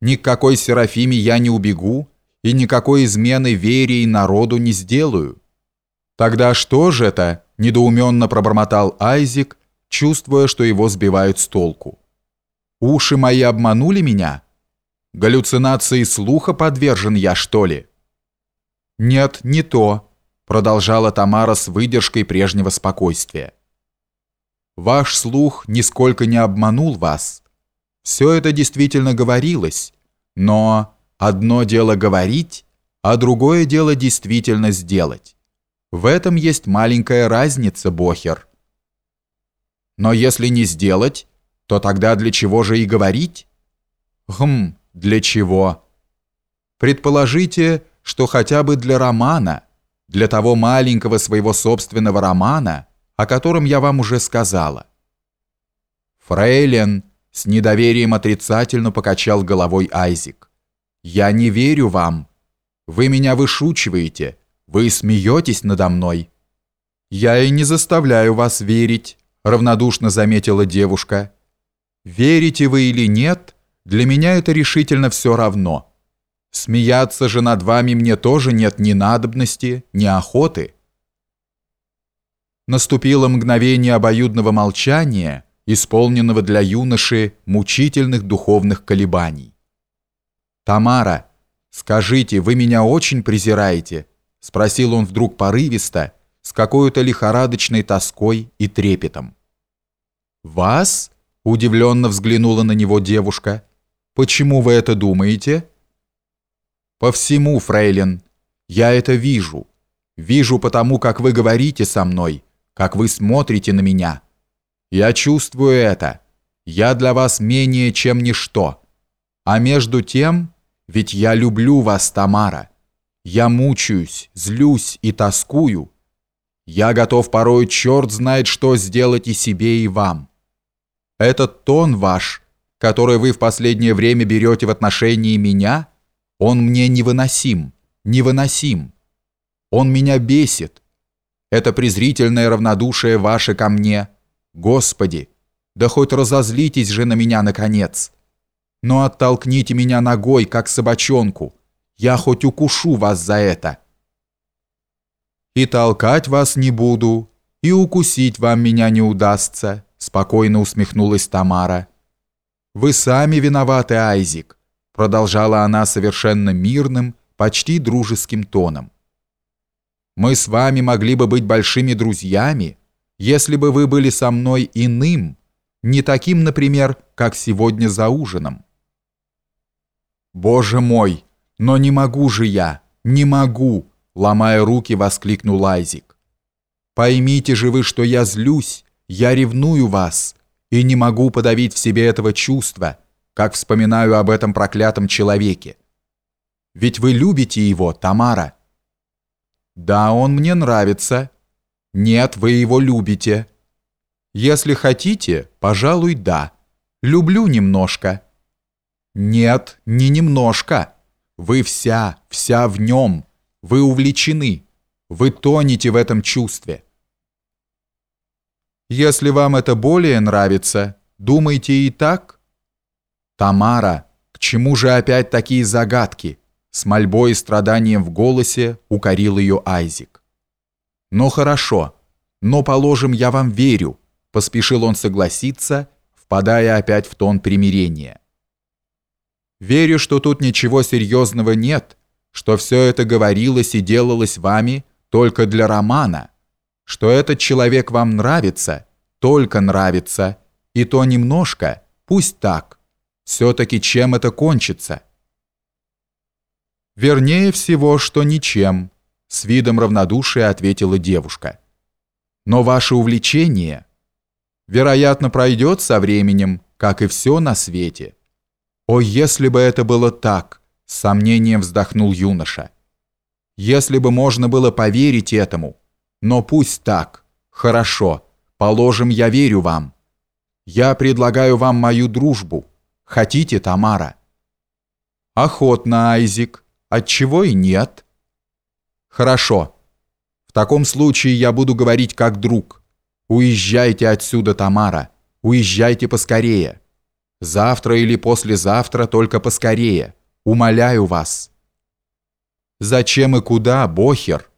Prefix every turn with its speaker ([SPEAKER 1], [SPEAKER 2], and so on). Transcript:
[SPEAKER 1] Ни к какой Серафиме я не убегу и никакой измены вере и народу не сделаю. Тогда что же это? недоуменно пробормотал Айзик, чувствуя, что его сбивают с толку. Уши мои обманули меня? Галлюцинации слуха подвержен я, что ли? Нет, не то, продолжала Тамара с выдержкой прежнего спокойствия. Ваш слух нисколько не обманул вас. Все это действительно говорилось, но одно дело говорить, а другое дело действительно сделать. В этом есть маленькая разница, Бохер. Но если не сделать, то тогда для чего же и говорить? Хм, для чего? Предположите, что хотя бы для романа, для того маленького своего собственного романа, о котором я вам уже сказала. Фрейлен с недоверием отрицательно покачал головой Айзик. «Я не верю вам. Вы меня вышучиваете. Вы смеетесь надо мной». «Я и не заставляю вас верить», — равнодушно заметила девушка. «Верите вы или нет, для меня это решительно все равно. Смеяться же над вами мне тоже нет ни надобности, ни охоты». Наступило мгновение обоюдного молчания — исполненного для юноши мучительных духовных колебаний. «Тамара, скажите, вы меня очень презираете?» — спросил он вдруг порывисто, с какой-то лихорадочной тоской и трепетом. «Вас?» — удивленно взглянула на него девушка. «Почему вы это думаете?» «По всему, фрейлин. Я это вижу. Вижу потому, как вы говорите со мной, как вы смотрите на меня». Я чувствую это. Я для вас менее, чем ничто. А между тем, ведь я люблю вас, Тамара. Я мучаюсь, злюсь и тоскую. Я готов порой черт знает что сделать и себе, и вам. Этот тон ваш, который вы в последнее время берете в отношении меня, он мне невыносим, невыносим. Он меня бесит. Это презрительное равнодушие ваше ко мне – Господи, да хоть разозлитесь же на меня наконец. Но оттолкните меня ногой, как собачонку. Я хоть укушу вас за это. И толкать вас не буду, и укусить вам меня не удастся, спокойно усмехнулась Тамара. Вы сами виноваты, Айзик, продолжала она совершенно мирным, почти дружеским тоном. Мы с вами могли бы быть большими друзьями, если бы вы были со мной иным, не таким, например, как сегодня за ужином. Боже мой, но не могу же я, не могу, ломая руки, воскликнул Айзик. Поймите же вы, что я злюсь, я ревную вас и не могу подавить в себе этого чувства, как вспоминаю об этом проклятом человеке. Ведь вы любите его, Тамара. Да, он мне нравится, нет, вы его любите. Если хотите, пожалуй, да. Люблю немножко. Нет, не немножко. Вы вся, вся в нем. Вы увлечены. Вы тонете в этом чувстве. Если вам это более нравится, думайте и так. Тамара, к чему же опять такие загадки? С мольбой и страданием в голосе укорил ее Айзик. «Ну хорошо, но, положим, я вам верю», — поспешил он согласиться, впадая опять в тон примирения. «Верю, что тут ничего серьезного нет, что все это говорилось и делалось вами только для романа, что этот человек вам нравится, только нравится, и то немножко, пусть так. Все-таки чем это кончится?» «Вернее всего, что ничем», с видом равнодушия ответила девушка. Но ваше увлечение, вероятно, пройдет со временем, как и все на свете. О, если бы это было так, с сомнением вздохнул юноша. Если бы можно было поверить этому, но пусть так. Хорошо, положим, я верю вам. Я предлагаю вам мою дружбу. Хотите, Тамара? Охотно, Айзик. Отчего и нет? Хорошо. В таком случае я буду говорить как друг. Уезжайте отсюда, Тамара. Уезжайте поскорее. Завтра или послезавтра, только поскорее. Умоляю вас». «Зачем и куда, Бохер?»